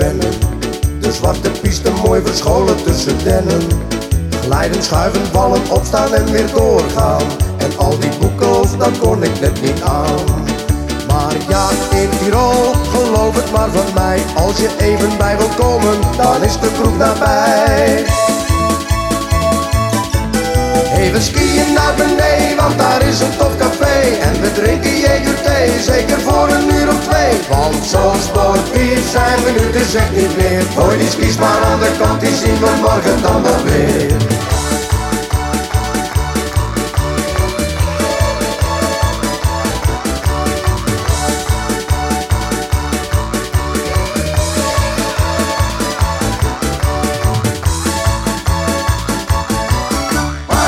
wennen. De zwarte piste mooi verscholen tussen dennen. Glijden, schuiven, vallen, opstaan en weer doorgaan. En al die boekels, dat kon ik net niet aan. Maar ja, in Tirol, geloof het maar van mij. Als je even bij wil komen, dan is de kroeg nabij. Even skiën naar beneden, want daar is een tof twee. Want zo sportief zijn we nu dus echt niet meer. Gooi die skis maar aan de kant, die zien we morgen dan wel weer.